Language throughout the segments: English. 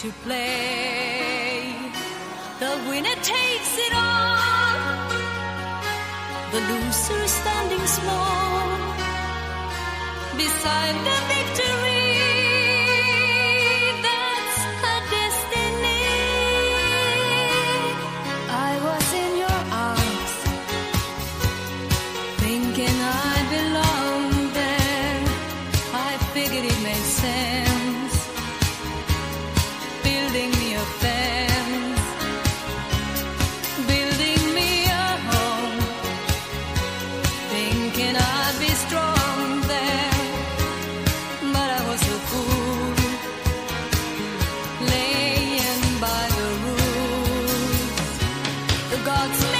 to play. The winner takes it all, the loser standing small beside the victory. That's her destiny. I was in your arms, thinking I gods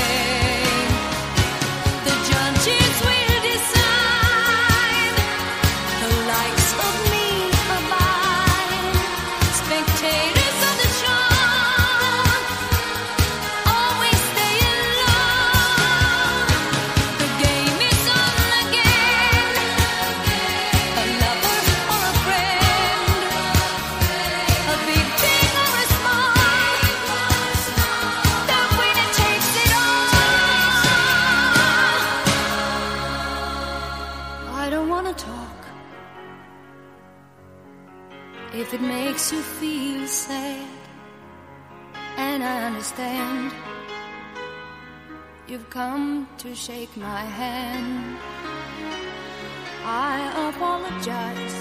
Wanna talk if it makes you feel sad, and I understand. You've come to shake my hand. I apologize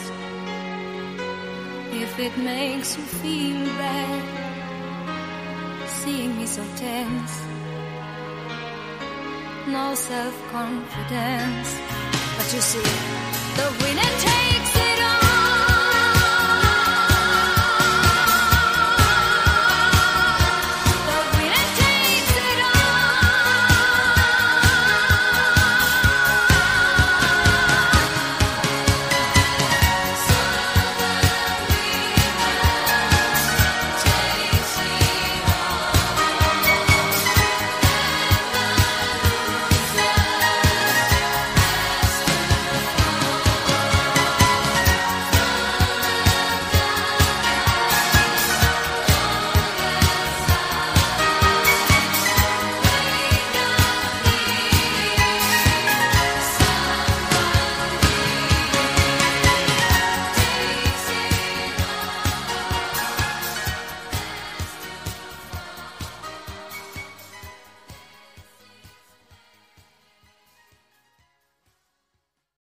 if it makes you feel bad seeing me so tense. No self confidence, but you see, the winner takes.